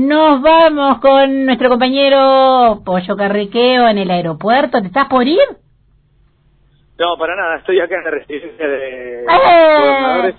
Nos vamos con nuestro compañero Pollo Carriqueo en el aeropuerto. ¿Te estás por ir? No, para nada, estoy acá en la residencia de ¡Eh! gobernadores.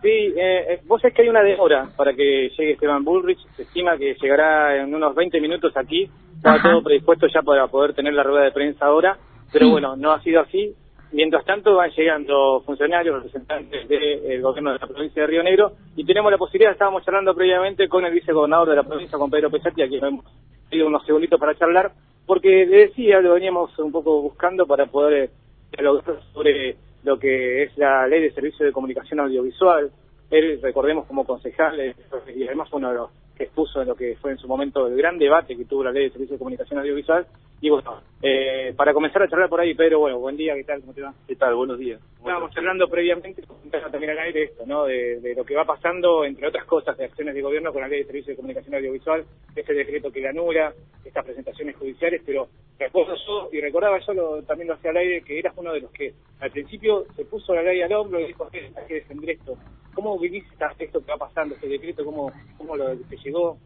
Sí, eh, eh, vos sabés que hay una demora para que llegue Esteban Bullrich. Se estima que llegará en unos 20 minutos aquí. Estaba Ajá. todo predispuesto ya para poder tener la rueda de prensa ahora. Pero Sí. bueno, no ha sido así. Mientras tanto van llegando funcionarios, representantes del gobierno de la provincia de Río Negro y tenemos la posibilidad, estábamos charlando previamente con el vicegobernador de la provincia, con Pedro Pesati, a quien hemos pedido unos segunditos para charlar, porque le decía, lo veníamos un poco buscando para poder dialogar sobre lo que es la ley de servicio de comunicación audiovisual. Él, recordemos, como concejal, eh, y además uno de los que expuso en lo que fue en su momento el gran debate que tuvo la ley de servicio de comunicación audiovisual. Y bueno, eh, para comenzar a charlar por ahí, Pedro, bueno, buen día, ¿qué tal? ¿Cómo te va? ¿Qué tal? Buenos días. Estábamos charlando previamente, también al aire esto, ¿no? De, de lo que va pasando, entre otras cosas, de acciones de gobierno con la ley de servicio de comunicación audiovisual, este decreto que la anula, estas presentaciones judiciales, pero recuerdo yo, y recordaba yo lo- también lo hacía al aire, que eras uno de los que al principio se puso la ley al hombro y dijo, "Eh, hay que defender esto. ¿Cómo vivís esto que va pasando, este decreto? ¿Cómo, cómo lo te llegó?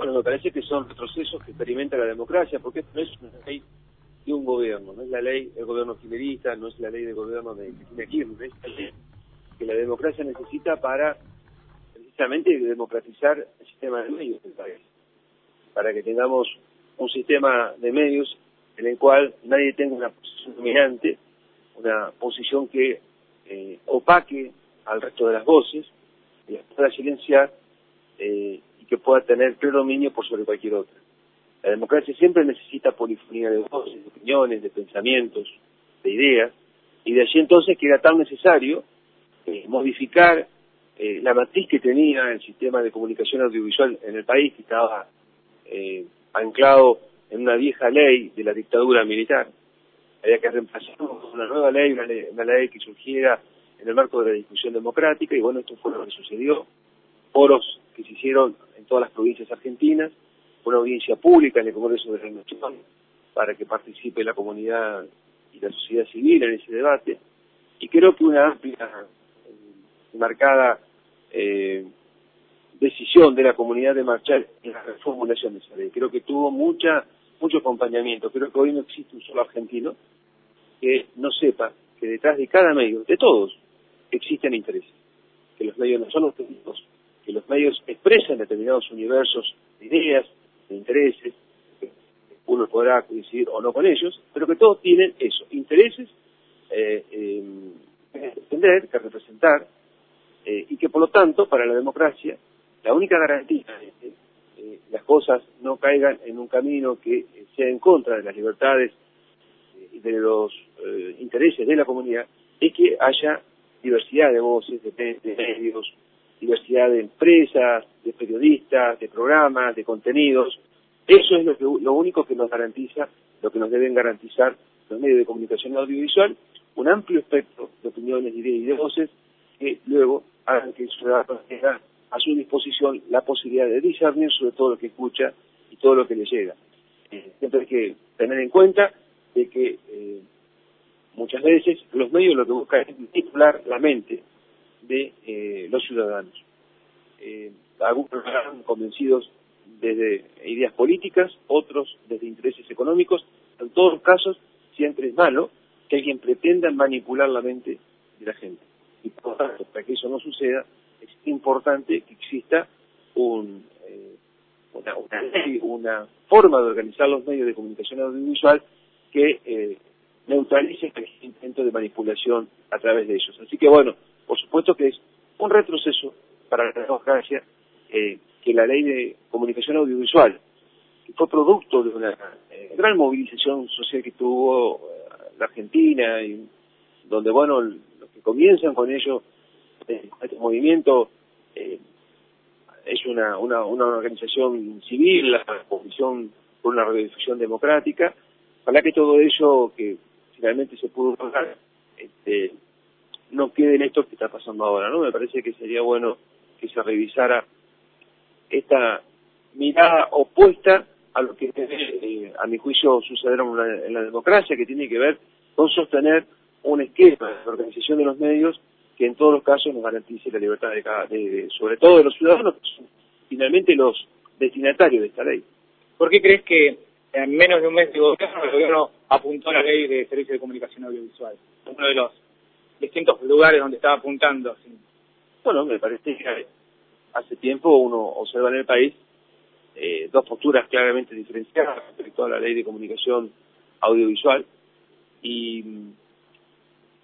Bueno, me parece que son retrocesos que experimenta la democracia, porque esto no es una ley de un gobierno, no es la ley del gobierno kirchnerista, no es la ley del gobierno de Cristina Kirchner, es la ley que la democracia necesita para precisamente democratizar el sistema de medios del país, para que tengamos un sistema de medios en el cual nadie tenga una posición dominante, una posición que eh, opaque al resto de las voces y las pueda silenciar eh, que pueda tener predominio por sobre cualquier otra. La democracia siempre necesita polifonía de voces, de opiniones, de pensamientos, de ideas, y de allí entonces que era tan necesario eh, modificar eh, la matriz que tenía el sistema de comunicación audiovisual en el país, que estaba eh, anclado en una vieja ley de la dictadura militar. Había que reemplazarlo con una nueva ley, una ley, una ley que surgiera en el marco de la discusión democrática, y bueno, esto fue lo que sucedió. Foros que se hicieron en todas las provincias argentinas, una audiencia pública en el Congreso de la Nación para que participe la comunidad y la sociedad civil en ese debate, y creo que una amplia y marcada eh, decisión de la comunidad de marchar en la reformulación de esa ley. Creo que tuvo mucha mucho acompañamiento. Creo que hoy no existe un solo argentino que no sepa que detrás de cada medio, de todos, existen intereses. Que los medios no son objetivos, que los medios expresan determinados universos de ideas, de intereses, uno podrá coincidir o no con ellos, pero que todos tienen eso, intereses eh, eh, que defender, que representar, eh, y que por lo tanto, para la democracia, la única garantía de que eh, las cosas no caigan en un camino que sea en contra de las libertades y de los intereses de la comunidad es que haya diversidad de voces, de medios, diversidad de empresas, de periodistas, de programas, de contenidos. Eso es lo, que, lo único que nos garantiza, lo que nos deben garantizar los medios de comunicación audiovisual, un amplio espectro de opiniones, de ideas y de voces que luego hagan que el ciudadano tenga a su disposición la posibilidad de discernir sobre todo lo que escucha y todo lo que le llega. Eh, siempre hay que tener en cuenta de que eh, muchas veces los medios lo que buscan es manipular la mente de eh, los ciudadanos. Eh, algunos están convencidos desde ideas políticas, otros desde intereses económicos. En todos los casos, siempre es malo que alguien pretenda manipular la mente de la gente. Y por tanto, para que eso no suceda, es importante que exista un, eh, una forma de organizar los medios de comunicación audiovisual que eh, neutralice el intento de manipulación a través de ellos. Así que bueno, por supuesto que es un retroceso para la democracia eh, que la ley de comunicación audiovisual, que fue producto de una eh, gran movilización social que tuvo eh, la Argentina, y donde bueno, los que comienzan con ello, eh, este movimiento es una, una, una organización civil, la Comisión por una Radiodifusión Democrática, ojalá que todo ello que finalmente se pudo lograr este, no quede en esto que está pasando ahora, ¿no? Me parece que sería bueno que se revisara esta mirada opuesta a lo que eh, a mi juicio sucedieron en la, en la democracia, que tiene que ver con sostener un esquema de organización de los medios que en todos los casos nos garantice la libertad de cada, de, sobre todo de los ciudadanos, que son finalmente los destinatarios de esta ley. ¿Por qué crees que en menos de un mes de gobierno el gobierno apuntó a la ley de servicio de comunicación audiovisual? Uno de los distintos lugares donde estaba apuntando. Bueno, me parece que hace tiempo uno observa en el país eh, dos posturas claramente diferenciadas respecto a la ley de comunicación audiovisual y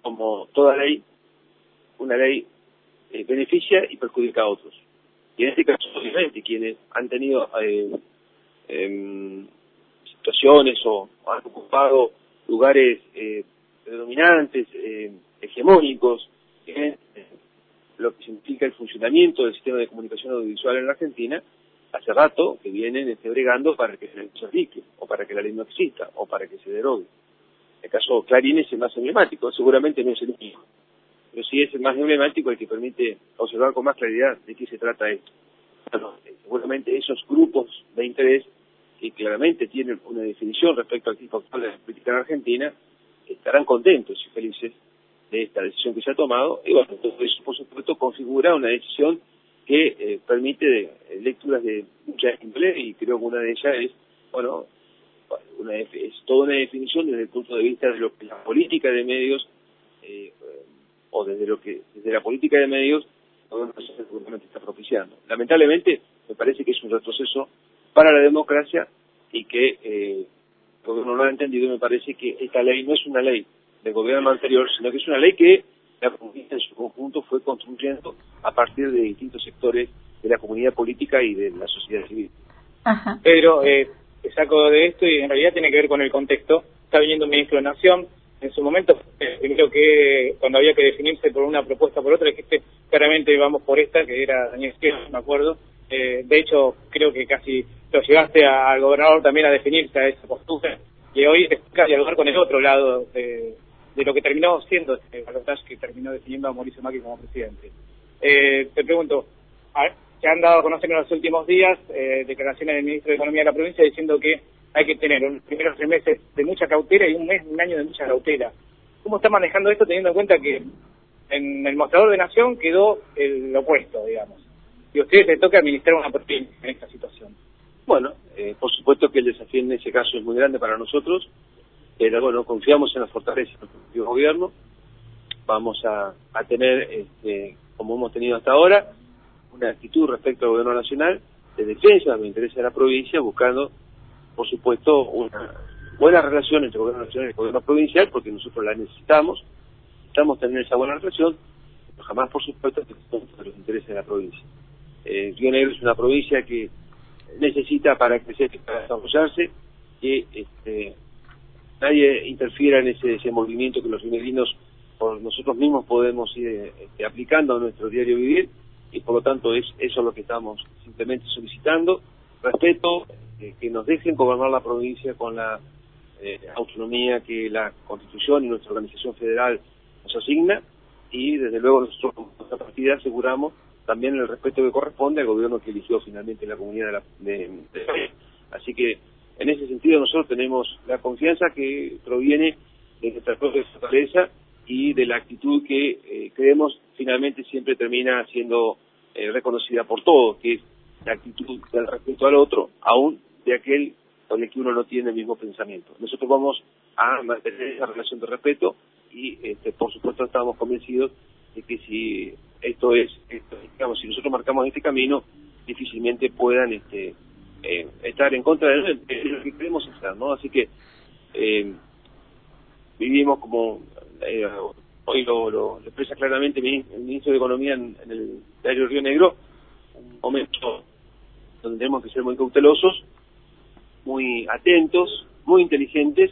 como toda ley, una ley eh, beneficia y perjudica a otros. Y en este caso, obviamente, quienes han tenido eh, em, situaciones o, han ocupado lugares eh, predominantes, eh, hegemónicos, en lo que significa el funcionamiento del sistema de comunicación audiovisual en la Argentina, hace rato que vienen este, bregando para que se aplique, o para que la ley no exista, o para que se derogue. El caso Clarín es el más emblemático, seguramente no es el único, pero sí es el más emblemático el que permite observar con más claridad de qué se trata esto. Eh, seguramente esos grupos de interés que claramente tienen una definición respecto al tipo actual de la política en Argentina, estarán contentos y felices de esta decisión que se ha tomado, y bueno, todo eso por supuesto configura una decisión que eh, permite eh, lecturas de mucha gente y creo que una de ellas es, bueno, una, es toda una definición desde el punto de vista de lo que la política de medios, eh, o desde lo que, desde la política de medios, seguramente está propiciando. Lamentablemente, me parece que es un retroceso para la democracia y que eh, gobierno no lo ha entendido me parece que esta ley no es una ley del gobierno anterior, sino que es una ley que la comunidad en su conjunto fue construyendo a partir de distintos sectores de la comunidad política y de la sociedad civil. Ajá. Pedro, eh, saco de esto y en realidad tiene que ver con el contexto. Está viniendo un ministro de Nación, en su momento, primero que cuando había que definirse por una propuesta por otra, dijiste claramente vamos por esta, que era Daniel Esquerra, me acuerdo. Eh, de hecho, creo que casi lo llevaste al gobernador también a definirse a esa postura y hoy te toca dialogar con el otro lado de, lo que terminó siendo este balotaje que terminó definiendo a Mauricio Macri como presidente. Eh, te pregunto, se han dado a conocer en los últimos días eh, declaraciones del ministro de Economía de la provincia diciendo que hay que tener un primeros tres meses de mucha cautela y un mes, un año de mucha cautela. ¿Cómo está manejando esto teniendo en cuenta que en el mostrador de Nación quedó el opuesto, digamos? Y a ustedes les toca administrar una provincia en esta situación. Bueno, eh, por supuesto que el desafío en ese caso es muy grande para nosotros, pero bueno, confiamos en la fortaleza del propio gobierno, vamos a, tener, este, como hemos tenido hasta ahora, una actitud respecto al gobierno nacional de defensa de los intereses de la provincia, buscando, por supuesto, una buena relación entre el gobierno nacional y el gobierno provincial, porque nosotros la necesitamos, necesitamos tener esa buena relación, pero jamás, por supuesto, que los intereses de la provincia. Eh, Río Negro es una provincia que necesita para crecer y para desarrollarse que este, nadie interfiera en ese desenvolvimiento que los rionegrinos por nosotros mismos podemos ir este, aplicando a nuestro diario vivir y por lo tanto es eso lo que estamos simplemente solicitando. Respeto eh, que nos dejen gobernar la provincia con la eh, autonomía que la constitución y nuestra organización federal nos asigna y desde luego nosotros como nuestra partida aseguramos también el respeto que corresponde al gobierno que eligió finalmente la comunidad de, la, Así que en ese sentido nosotros tenemos la confianza que proviene de nuestra propia fortaleza y de la actitud que eh, creemos finalmente siempre termina siendo eh, reconocida por todos, que es la actitud del respeto al otro, aún de aquel con el que uno no tiene el mismo pensamiento. Nosotros vamos a mantener esa relación de respeto y este, por supuesto estamos convencidos de que si esto es, digamos, si nosotros marcamos este camino, difícilmente puedan este, eh, estar en contra de lo que queremos hacer, ¿no? Así que eh, vivimos como, eh, hoy lo, expresa claramente el ministro de Economía en, el diario Río Negro, un momento donde tenemos que ser muy cautelosos, muy atentos, muy inteligentes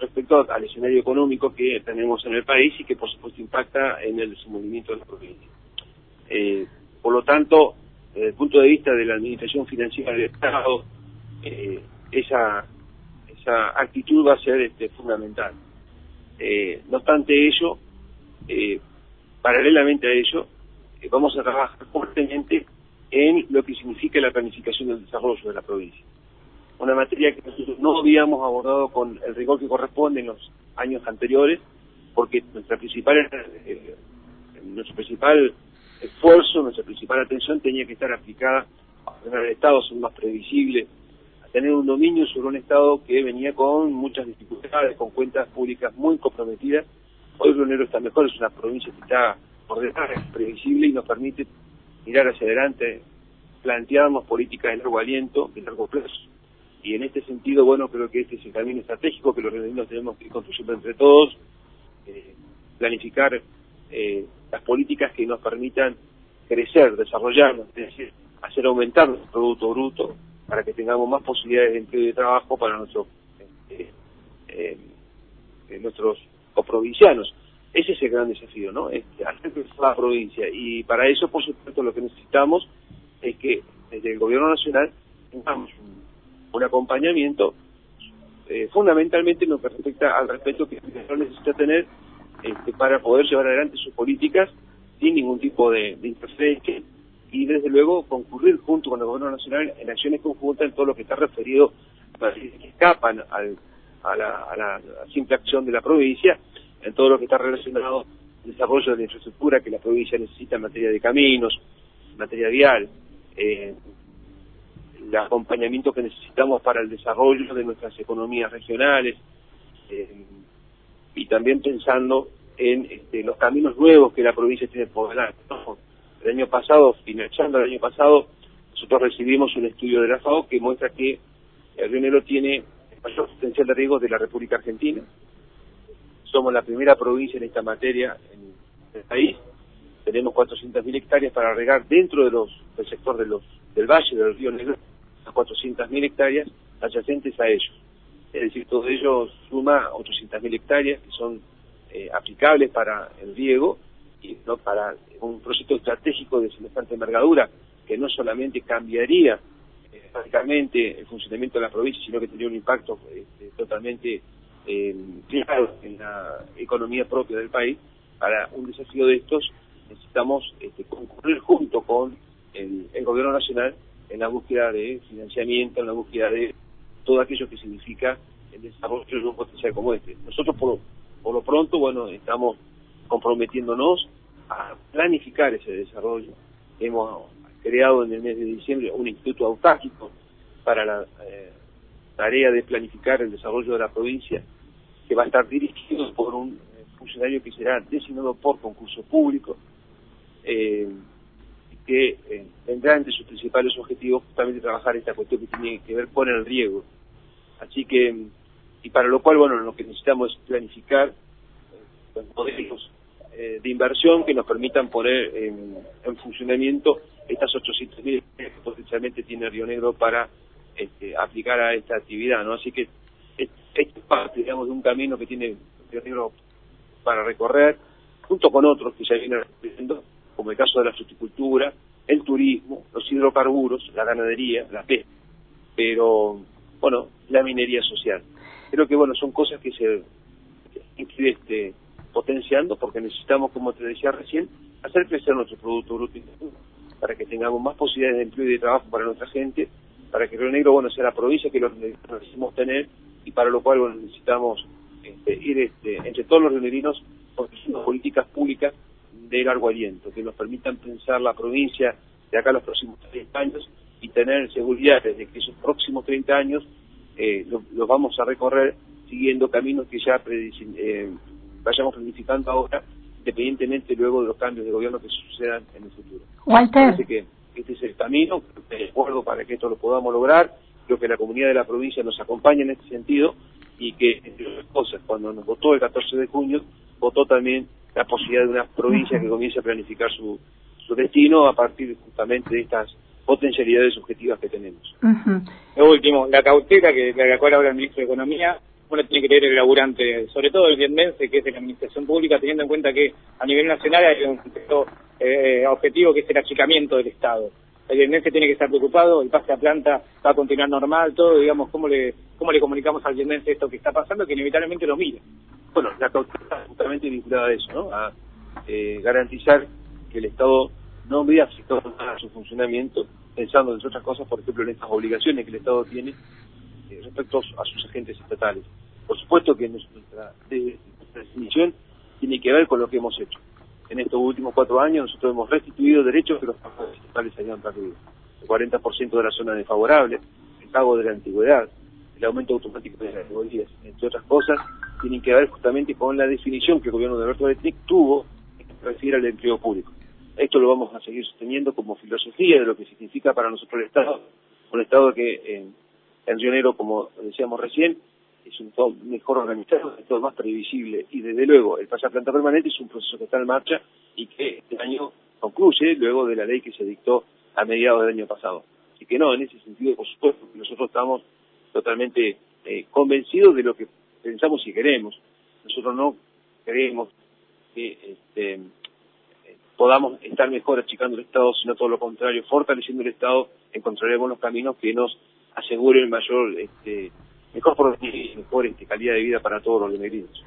respecto al escenario económico que tenemos en el país y que por supuesto impacta en el desenvolvimiento de la provincia. Eh, por lo tanto, desde el punto de vista de la administración financiera del Estado, eh, esa, actitud va a ser este, fundamental. Eh, no obstante ello, paralelamente a ello, vamos a trabajar fuertemente en lo que significa la planificación del desarrollo de la provincia una materia que nosotros no habíamos abordado con el rigor que corresponde en los años anteriores, porque nuestra principal, eh, nuestro principal esfuerzo, nuestra principal atención tenía que estar aplicada a ordenar el Estado, ser más previsible, a tener un dominio sobre un Estado que venía con muchas dificultades, con cuentas públicas muy comprometidas. Hoy Río Negro está mejor, es una provincia que está ordenada, es previsible y nos permite mirar hacia adelante, plantearnos políticas de largo aliento, de largo plazo. Y en este sentido, bueno, creo que este es el camino estratégico que los rioneros tenemos que ir construyendo entre todos, eh, planificar eh, las políticas que nos permitan crecer, desarrollarnos, es decir, hacer aumentar nuestro Producto Bruto para que tengamos más posibilidades de empleo y de trabajo para nuestros, eh, eh, eh nuestros coprovincianos. Ese es el gran desafío, ¿no? Es hacer crecer la provincia. Y para eso, por supuesto, lo que necesitamos es que desde el Gobierno Nacional tengamos un, acompañamiento eh, fundamentalmente en lo que respecta al respeto que el necesita tener este, para poder llevar adelante sus políticas sin ningún tipo de, interferencia y desde luego concurrir junto con el gobierno nacional en acciones conjuntas en todo lo que está referido que escapan al, a, la, a, la, simple acción de la provincia, en todo lo que está relacionado al desarrollo de la infraestructura que la provincia necesita en materia de caminos, en materia vial, eh, el acompañamiento que necesitamos para el desarrollo de nuestras economías regionales, eh, y también pensando en este, los caminos nuevos que la provincia tiene por delante. El año pasado, finalizando el año pasado, nosotros recibimos un estudio de la FAO que muestra que el Río Negro tiene el mayor potencial de riesgo de la República Argentina. Somos la primera provincia en esta materia en el país. Tenemos 400.000 hectáreas para regar dentro de los, del sector de los, del valle del Río Negro, las 400.000 hectáreas adyacentes a ellos es decir, todo ello suma 800.000 hectáreas que son eh, aplicables para el riego y no para un proyecto estratégico de semejante envergadura que no solamente cambiaría eh, prácticamente el funcionamiento de la provincia, sino que tendría un impacto este, totalmente eh, claro en la economía propia del país. Para un desafío de estos necesitamos este, concurrir junto con el gobierno nacional en la búsqueda de financiamiento, en la búsqueda de todo aquello que significa el desarrollo de un potencial como este. Nosotros por, por lo pronto, bueno, estamos comprometiéndonos a planificar ese desarrollo. Hemos creado en el mes de diciembre un instituto autárquico para la eh, tarea de planificar el desarrollo de la provincia, que va a estar dirigido por un funcionario que será designado por concurso público, eh, que eh, tendrá entre sus principales objetivos justamente trabajar esta cuestión que tiene que ver con el riego. Así que, y para lo cual, bueno, lo que necesitamos es planificar eh, modelos eh, de inversión que nos permitan poner en, en funcionamiento estas 800.000 que potencialmente tiene Río Negro para este, aplicar a esta actividad, ¿no? Así que es parte, digamos, de un camino que tiene Río Negro para recorrer, junto con otros que ya vienen repitiendo como el caso de la fruticultura, el turismo, los hidrocarburos, la ganadería, la pesca, pero bueno, la minería social. Creo que bueno, son cosas que se este, potenciando porque necesitamos, como te decía recién, hacer crecer nuestro Producto Bruto para que tengamos más posibilidades de empleo y de trabajo para nuestra gente, para que Río Negro bueno sea la provincia que lo necesitamos tener y para lo cual bueno, necesitamos este, ir este, entre todos los rionegrinos construyendo políticas públicas de largo aliento, que nos permitan pensar la provincia de acá a los próximos 30 años y tener seguridad de que esos próximos 30 años eh, los, vamos a recorrer siguiendo caminos que ya eh, vayamos planificando ahora, independientemente luego de los cambios de gobierno que sucedan en el futuro. Walter. Así que este es el camino, de acuerdo para que esto lo podamos lograr, creo que la comunidad de la provincia nos acompaña en este sentido y que, entre otras cosas, cuando nos votó el 14 de junio, votó también la posibilidad de una provincia que comience a planificar su, su destino a partir justamente de estas potencialidades subjetivas que tenemos. Lo último, la cautela que de la cual habla el ministro de Economía, uno tiene que tener el laburante, sobre todo el viendense, que es de la administración pública, teniendo en cuenta que a nivel nacional hay un eh, objetivo que es el achicamiento del Estado. El viendense tiene que estar preocupado, el pase a planta va a continuar normal, todo, digamos, ¿cómo le, cómo le comunicamos al viendense esto que está pasando? Que inevitablemente lo mire bueno, la cautela justamente vinculada a eso, ¿no? A eh, garantizar que el Estado no vea afectado a su funcionamiento, pensando, entre otras cosas, por ejemplo, en estas obligaciones que el Estado tiene eh, respecto a sus agentes estatales. Por supuesto que nuestra, definición tiene que ver con lo que hemos hecho. En estos últimos cuatro años nosotros hemos restituido derechos que los agentes estatales habían perdido. el 40% de la zona desfavorable, el pago de la antigüedad, el aumento automático de las categorías, entre otras cosas, tienen que ver justamente con la definición que el gobierno de Alberto Betric tuvo que refiere al empleo público. Esto lo vamos a seguir sosteniendo como filosofía de lo que significa para nosotros el Estado, un Estado que en, en Río Negro, como decíamos recién, es un Estado mejor organizado, un Estado más previsible y desde luego el pasar planta permanente es un proceso que está en marcha y que este año concluye luego de la ley que se dictó a mediados del año pasado. Así que no, en ese sentido, por supuesto, nosotros estamos totalmente eh, convencidos de lo que pensamos y queremos. Nosotros no creemos que este, podamos estar mejor achicando el Estado, sino todo lo contrario, fortaleciendo el Estado, encontraremos los caminos que nos aseguren mayor, este, mejor mejor este, calidad de vida para todos los negrinos.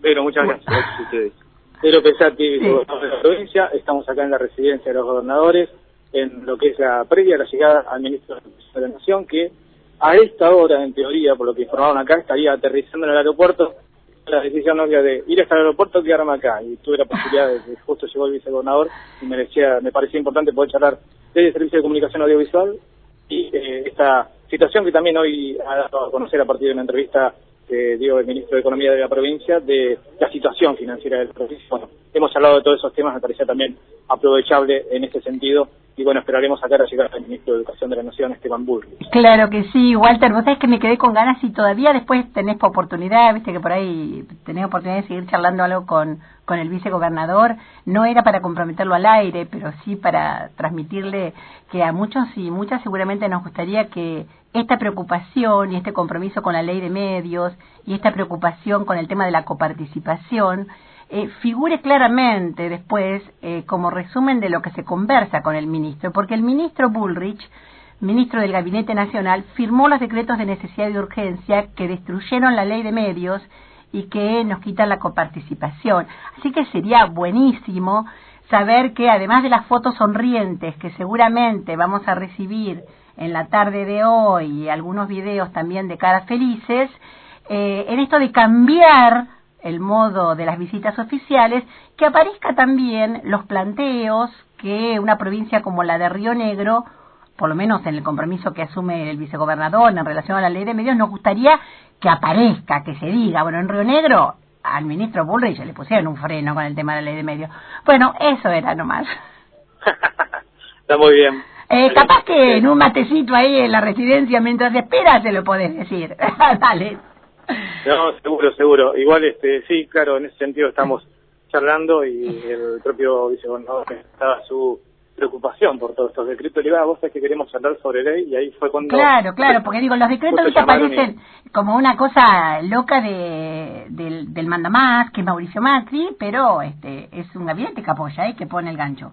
Pero muchas gracias, a ustedes. Pedro Pesati, gobernador de la provincia, estamos acá en la residencia de los gobernadores, en lo que es la previa a la llegada al ministro de la Nación, que a esta hora, en teoría, por lo que informaron acá, estaría aterrizando en el aeropuerto. La decisión novia de ir hasta el aeropuerto quedarme acá. Y tuve la posibilidad de justo llegó el vicegobernador y me, decía, me parecía importante poder charlar del Servicio de Comunicación Audiovisual y eh, esta situación que también hoy ha dado a conocer a partir de una entrevista que dio el ministro de Economía de la provincia de la situación financiera del provincia. Bueno, hemos hablado de todos esos temas, me parecía también aprovechable en este sentido y bueno, esperaremos sacar a llegar al ministro de Educación de la Nación, Esteban Bullrich. Claro que sí, Walter, vos sabés que me quedé con ganas y todavía después tenés oportunidad, viste que por ahí tenés oportunidad de seguir charlando algo con, con el vicegobernador, no era para comprometerlo al aire, pero sí para transmitirle que a muchos y muchas seguramente nos gustaría que esta preocupación y este compromiso con la ley de medios y esta preocupación con el tema de la coparticipación eh, figure claramente después eh, como resumen de lo que se conversa con el ministro, porque el ministro Bullrich, ministro del Gabinete Nacional, firmó los decretos de necesidad y urgencia que destruyeron la ley de medios y que nos quitan la coparticipación. Así que sería buenísimo saber que además de las fotos sonrientes que seguramente vamos a recibir en la tarde de hoy y algunos videos también de caras felices, eh, en esto de cambiar el modo de las visitas oficiales, que aparezca también los planteos que una provincia como la de Río Negro, por lo menos en el compromiso que asume el vicegobernador en relación a la ley de medios, nos gustaría que aparezca, que se diga, bueno, en Río Negro al ministro Bullrich le pusieron un freno con el tema de la ley de medios. Bueno, eso era nomás. Está muy bien. Eh, capaz que en un matecito ahí en la residencia mientras esperas te lo podés decir. Dale. No, seguro, seguro. Igual, este, sí, claro, en ese sentido estamos charlando y el propio vicegobernador estaba su preocupación por todos estos decretos. Le iba a vos es que queremos hablar sobre ley y ahí fue cuando... Claro, claro, porque digo, los decretos que aparecen como una cosa loca de, del, del mandamás, que es Mauricio Macri, pero este es un gabinete que apoya y que pone el gancho.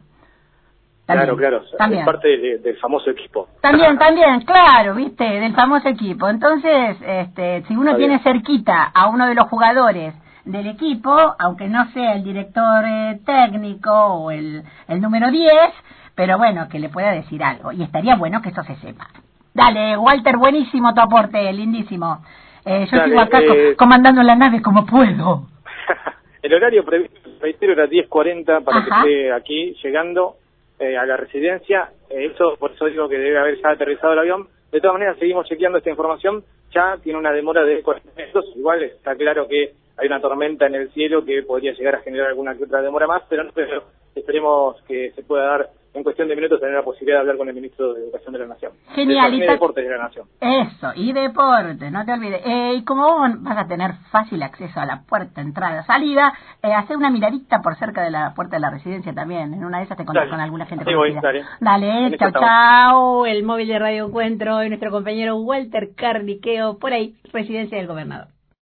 Claro, claro, también. es parte del famoso equipo. También, también, claro, viste, del famoso equipo. Entonces, este, si uno tiene cerquita a uno de los jugadores del equipo, aunque no sea el director eh, técnico o el, el número 10, pero bueno, que le pueda decir algo. Y estaría bueno que eso se sepa. Dale, Walter, buenísimo tu aporte, lindísimo. Eh, yo sigo acá eh, comandando la nave como puedo. el horario previsto, reitero, era 10.40 para que esté aquí llegando eh, a la residencia. Eh, eso, por eso digo que debe haber ya aterrizado el avión. De todas maneras, seguimos chequeando esta información. Ya tiene una demora de 40 minutos. Igual está claro que hay una tormenta en el cielo que podría llegar a generar alguna que otra demora más, pero, pero esperemos que se pueda dar en cuestión de minutos tener la posibilidad de hablar con el ministro de Educación de la Nación. Genial. y Deportes de la Nación. Eso, y deporte, no te olvides. Eh, y como vos vas a tener fácil acceso a la puerta, entrada, salida, eh, hacer una miradita por cerca de la puerta de la residencia también. En una de esas te contás con alguna gente sí, voy, dale. dale, chao, chao. El móvil de Radio Encuentro y nuestro compañero Walter Carniqueo, por ahí, residencia del gobernador.